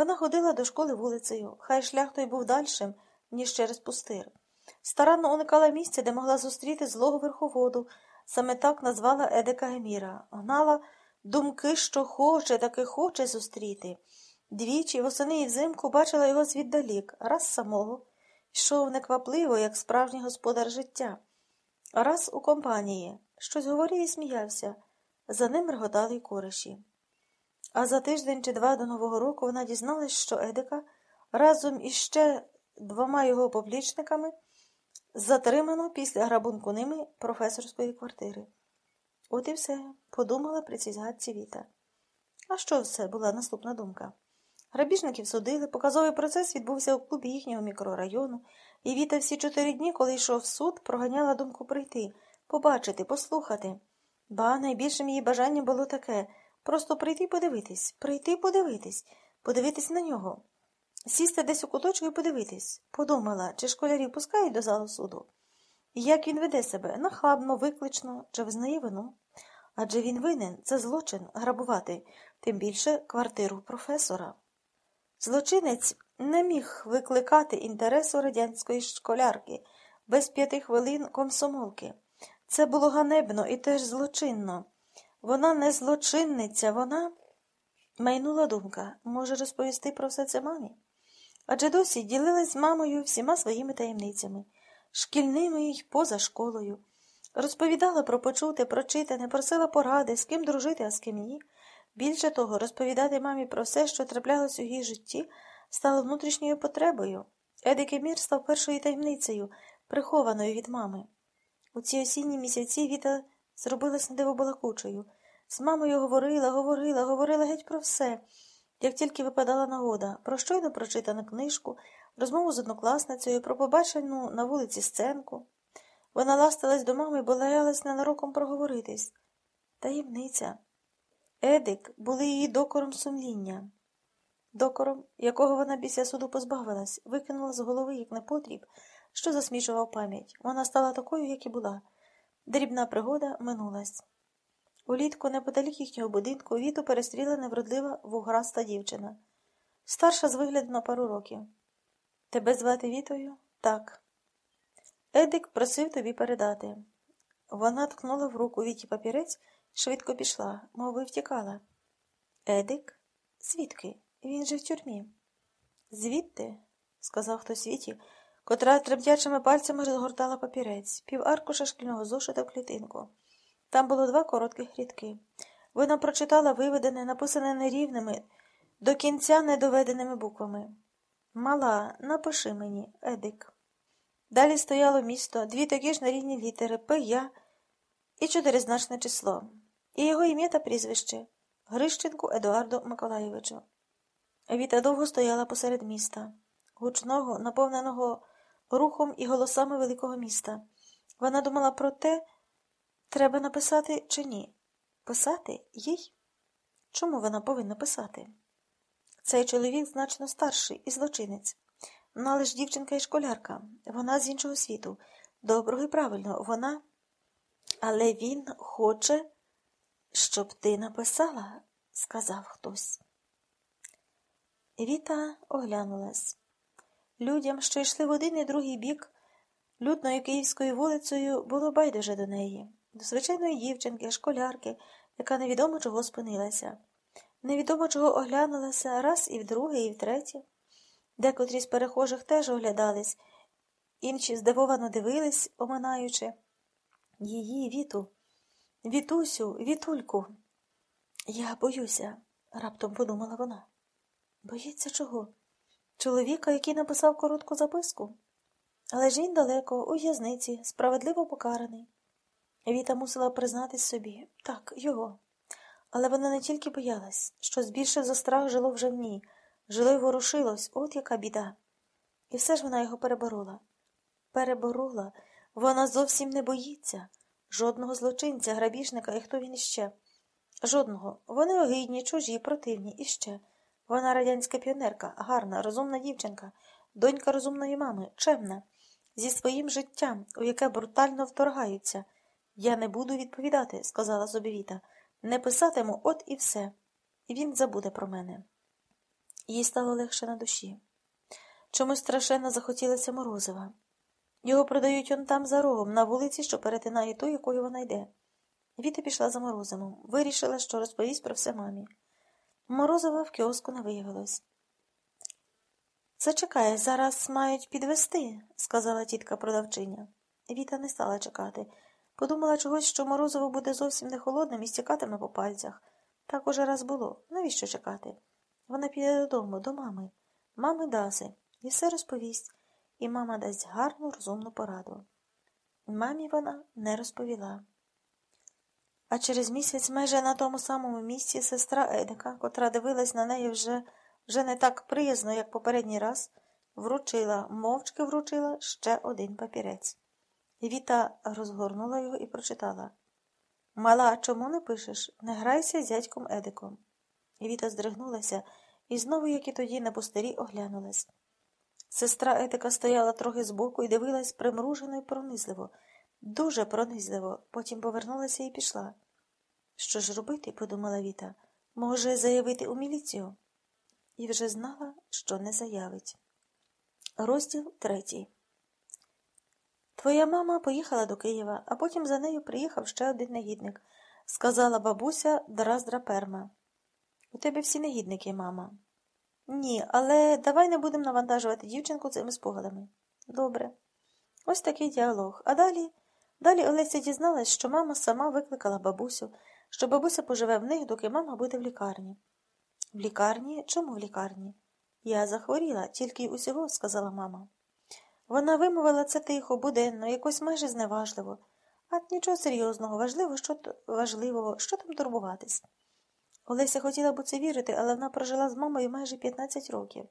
Вона ходила до школи вулицею, хай шлях той був дальшим, ніж через пустир. Старанно уникала місця, де могла зустріти злого верховоду, саме так назвала Едика Геміра, гнала думки, що хоче, таки хоче зустріти. Двічі восени і взимку бачила його звіддалік, раз самого, йшов неквапливо, як справжній господар життя, раз у компанії, щось говорив і сміявся, за ним реготали й кориші. А за тиждень чи два до Нового року вона дізналась, що Едика разом із ще двома його поплічниками затримано після грабунку ними професорської квартири. От і все, подумала при цій згадці Віта. А що все була наступна думка? Грабіжників судили, показовий процес відбувся у клубі їхнього мікрорайону, і Віта всі чотири дні, коли йшов в суд, проганяла думку прийти, побачити, послухати. Ба найбільшим її бажанням було таке просто прийти подивитись, прийти подивитись, подивитись на нього. Сісти десь у куточку і подивитись. Подумала, чи школярів пускають до залу суду. Як він веде себе нахабно, виклично, чи визнає вину? Адже він винен, це злочин грабувати, тим більше квартиру професора. Злочинець не міг викликати інтересу радянської школярки без п'яти хвилин комсомолки. Це було ганебно і теж злочинно. Вона не злочинниця, вона. Майнула думка може розповісти про все це мамі. Адже досі ділилась з мамою всіма своїми таємницями, шкільними й поза школою. Розповідала про почуте, прочитане, просила поради, з ким дружити, а з ким ні. Більше того, розповідати мамі про все, що траплялось у її житті, стало внутрішньою потребою. Едик Емір став першою таємницею, прихованою від мами. У ці осінні місяці Віта зробилась недивобалакучою. З мамою говорила, говорила, говорила геть про все, як тільки випадала нагода, про щойно прочитану книжку, розмову з однокласницею, про побачену на вулиці сценку. Вона ластилась до мами, бо лаялась ненароком проговоритись. Таємниця. Едик були її докором сумління, докором, якого вона після суду позбавилась, викинула з голови, як непотріб, що засмічував пам'ять. Вона стала такою, як і була. Дрібна пригода минулась. Улітку, неподалік їхнього будинку, віту перестріла невродлива вуграста дівчина. Старша з вигляду на пару років. Тебе звати Вітою? Так. Едик просив тобі передати. Вона ткнула в руку Віті папірець, швидко пішла, мов би втікала. Едик? Звідки? Він же в тюрмі. Звідти, сказав хтось Віті, котра тремтячими пальцями розгортала папірець, пів аркуша шкільного зошита в клітинку. Там було два коротких рядки. Вона прочитала виведене, написане нерівними, до кінця недоведеними буквами. Мала, напиши мені, Едик. Далі стояло місто, дві такі ж нарівні літери П, Я і чотиризначне число, і його ім'я та прізвище Грищенку Едуарду Миколайовичу. Віта довго стояла посеред міста, гучного, наповненого рухом і голосами великого міста. Вона думала про те, треба написати чи ні. Писати їй? Чому вона повинна писати? Цей чоловік значно старший і злочинець. Але ж дівчинка і школярка, вона з іншого світу. Доброго і правильно, вона. Але він хоче, щоб ти написала, сказав хтось. Віта оглянулась. Людям, що йшли в один і другий бік, людною київською вулицею, було байдуже до неї, до звичайної дівчинки, школярки, яка невідомо чого спинилася. Невідомо чого оглянулася раз і вдруге, і втретє. Декотрі з перехожих теж оглядались, інші здивовано дивились, оминаючи. Її віту, вітусю, вітульку. Я боюся, раптом подумала вона. Боїться чого? Чоловіка, який написав коротку записку. Але ж далеко, у в'язниці, справедливо покараний. Віта мусила признатись собі так, його. Але вона не тільки боялась, що збільшив за страх жило вже в ній, жило й ворушилось, от яка біда. І все ж вона його переборола. Переборола, вона зовсім не боїться жодного злочинця, грабіжника і хто він іще. Жодного. Вони огидні, чужі, противні іще. Вона радянська піонерка, гарна, розумна дівчинка, донька розумної мами, чемна, зі своїм життям, у яке брутально вторгаються. Я не буду відповідати, сказала собі Віта. Не писатиму от і все. І він забуде про мене. Їй стало легше на душі. Чомусь страшенно захотілося морозива. Його продають он там за рогом, на вулиці, що перетинає ту, якою вона йде. Віта пішла за морозивом, вирішила, що розповість про все мамі. Морозова в кіоску не виявилось. Зачекай, зараз мають підвести, сказала тітка продавчиня. Віта не стала чекати. Подумала чогось, що морозиво буде зовсім не холодним і стікатиме по пальцях. Так уже раз було. Навіщо чекати? Вона піде додому, до мами, мами Даси, і все розповість, і мама дасть гарну, розумну пораду. Мамі вона не розповіла. А через місяць майже на тому самому місці сестра Едика, котра дивилась на неї вже, вже не так приязно, як попередній раз, вручила, мовчки вручила ще один папірець. Віта розгорнула його і прочитала Мала, чому не пишеш? Не грайся з дядьком Едиком. Віта здригнулася і знову, як і тоді, на пустирі оглянулась. Сестра Едика стояла трохи збоку і дивилась примружено і пронизливо, дуже пронизливо, потім повернулася і пішла. Що ж робити, подумала Віта, може, заявити у міліцію? І вже знала, що не заявить. Розділ третій. Твоя мама поїхала до Києва, а потім за нею приїхав ще один негідник, сказала бабуся Драздра Перма. У тебе всі негідники, мама. Ні, але давай не будемо навантажувати дівчинку цими спогадами. Добре. Ось такий діалог. А далі далі Олеся дізналась, що мама сама викликала бабусю, що бабуся поживе в них, доки мама буде в лікарні. В лікарні? Чому в лікарні? Я захворіла, тільки й усього, сказала мама. Вона вимовила це тихо, буденно, якось майже зневажливо. А нічого серйозного, важливо, що важливого, що там турбуватись. Олеся хотіла б у це вірити, але вона прожила з мамою майже 15 років.